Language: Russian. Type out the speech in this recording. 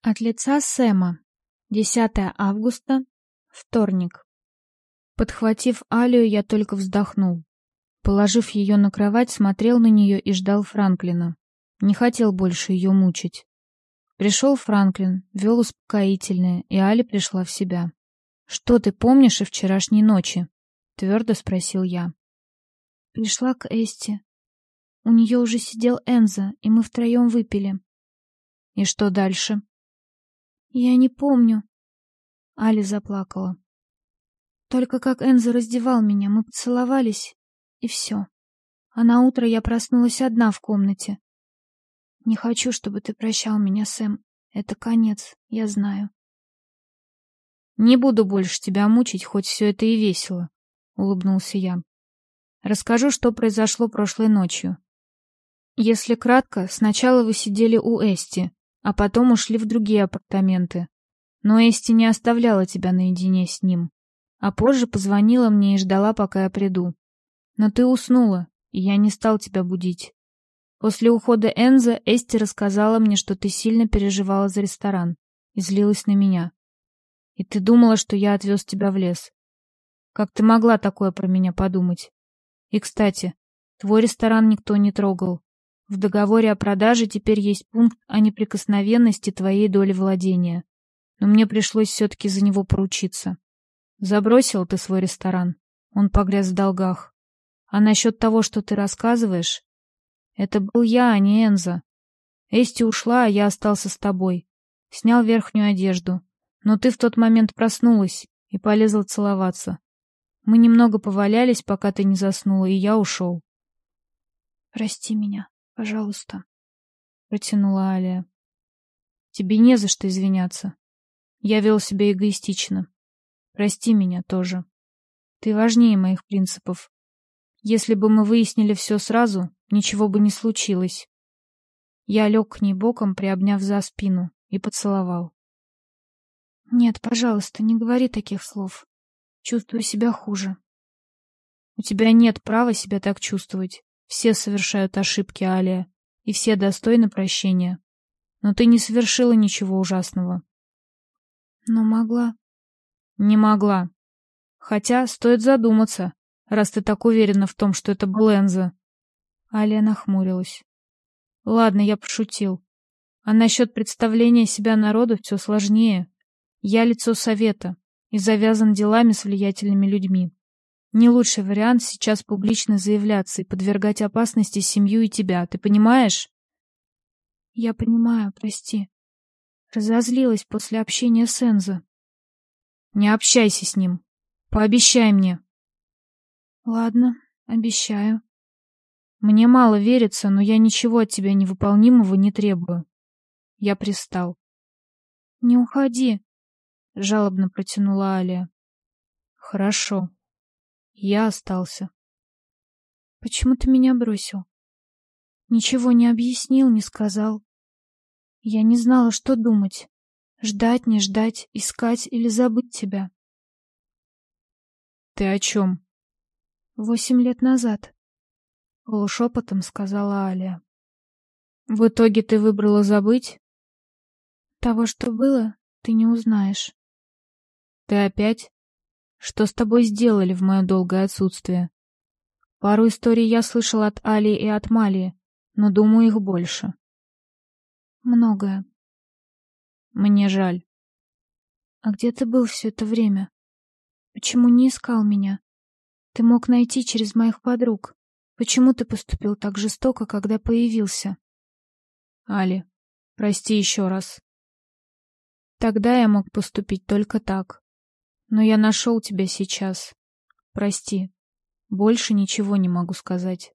От лица Сэма. 10 августа. Вторник. Подхватив Алию, я только вздохнул. Положив ее на кровать, смотрел на нее и ждал Франклина. Не хотел больше ее мучить. Пришел Франклин, вел успокоительное, и Али пришла в себя. «Что ты помнишь о вчерашней ночи?» — твердо спросил я. Пришла к Эсте. У нее уже сидел Энза, и мы втроем выпили. «И что дальше?» «Я не помню». Али заплакала. Только как Энза раздевал меня, мы поцеловались, и все. А на утро я проснулась одна в комнате. Не хочу, чтобы ты прощал меня, Сэм. Это конец, я знаю. Не буду больше тебя мучить, хоть все это и весело, — улыбнулся я. Расскажу, что произошло прошлой ночью. Если кратко, сначала вы сидели у Эсти, а потом ушли в другие апартаменты. Но Эсти не оставляла тебя наедине с ним. А позже позвонила мне и ждала, пока я приду. Но ты уснула, и я не стал тебя будить. После ухода Энза Эсти рассказала мне, что ты сильно переживала за ресторан и злилась на меня. И ты думала, что я отвез тебя в лес. Как ты могла такое про меня подумать? И, кстати, твой ресторан никто не трогал. В договоре о продаже теперь есть пункт о неприкосновенности твоей доли владения. Но мне пришлось все-таки за него поручиться. Забросил ты свой ресторан. Он погряз в долгах. А насчет того, что ты рассказываешь, это был я, а не Энза. Эсти ушла, а я остался с тобой. Снял верхнюю одежду. Но ты в тот момент проснулась и полезла целоваться. Мы немного повалялись, пока ты не заснула, и я ушел. Прости меня. Пожалуйста, протянула Алия. Тебе не за что извиняться. Я вел себя эгоистично. Прости меня тоже. Ты важнее моих принципов. Если бы мы выяснили все сразу, ничего бы не случилось. Я лег к ней боком, приобняв за спину, и поцеловал. Нет, пожалуйста, не говори таких слов. Чувствую себя хуже. У тебя нет права себя так чувствовать. Все совершают ошибки, Алия, и все достойны прощения. Но ты не совершила ничего ужасного. Но могла. Не могла. Хотя стоит задуматься, раз ты так уверена в том, что это был Энза. Алия нахмурилась. Ладно, я пошутил. А насчет представления себя народу все сложнее. Я лицо совета и завязан делами с влиятельными людьми. Не лучший вариант сейчас публично заявляться и подвергать опасности семью и тебя, ты понимаешь? Я понимаю, прости. Разозлилась после общения с Энзо. Не общайся с ним. Пообещай мне. Ладно, обещаю. Мне мало верится, но я ничего от тебя невыполнимого не требую. Я пристал. Не уходи, жалобно протянула Алия. Хорошо. Я остался. Почему ты меня бросил? Ничего не объяснил, не сказал. Я не знала, что думать. Ждать, не ждать, искать или забыть тебя. Ты о чем? Восемь лет назад. Полушепотом сказала Алия. В итоге ты выбрала забыть? Того, что было, ты не узнаешь. Ты опять? Что с тобой сделали в мое долгое отсутствие? Пару историй я слышал от Али и от Мали, но думаю, их больше. Многое. Мне жаль. А где ты был все это время? Почему не искал меня? Ты мог найти через моих подруг. Почему ты поступил так жестоко, когда появился? Али, прости еще раз. Тогда я мог поступить только так. Но я нашел тебя сейчас. Прости. Больше ничего не могу сказать.